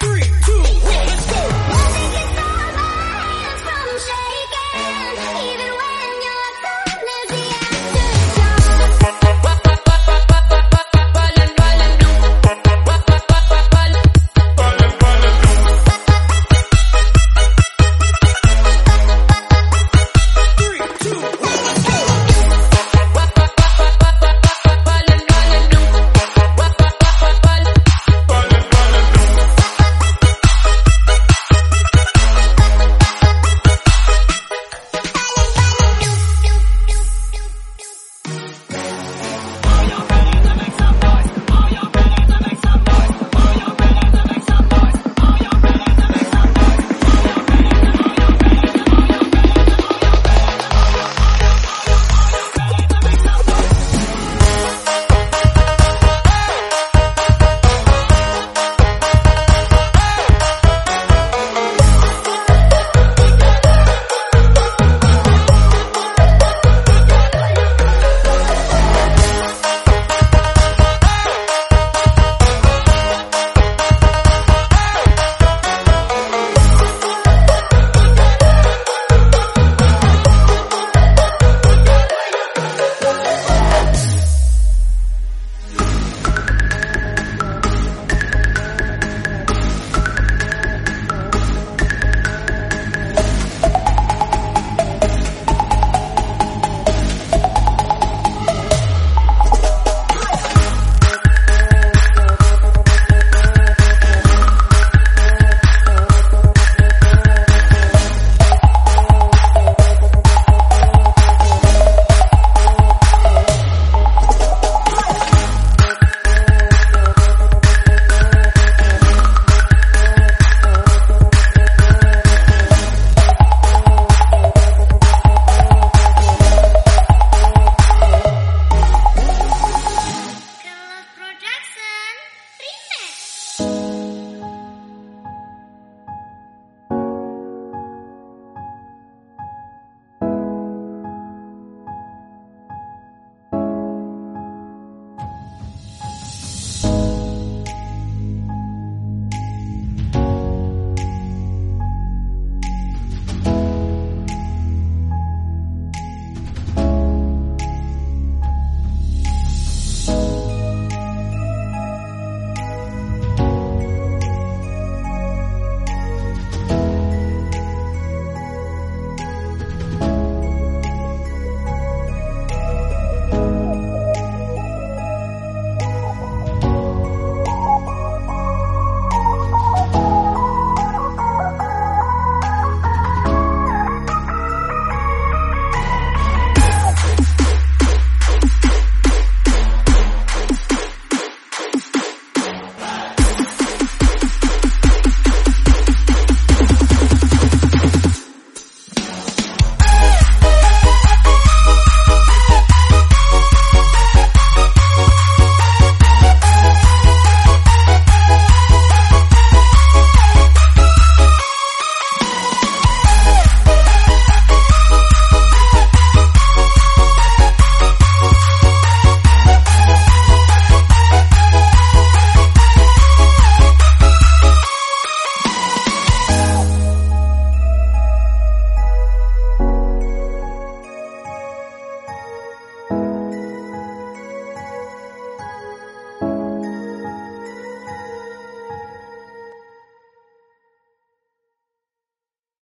Three, two,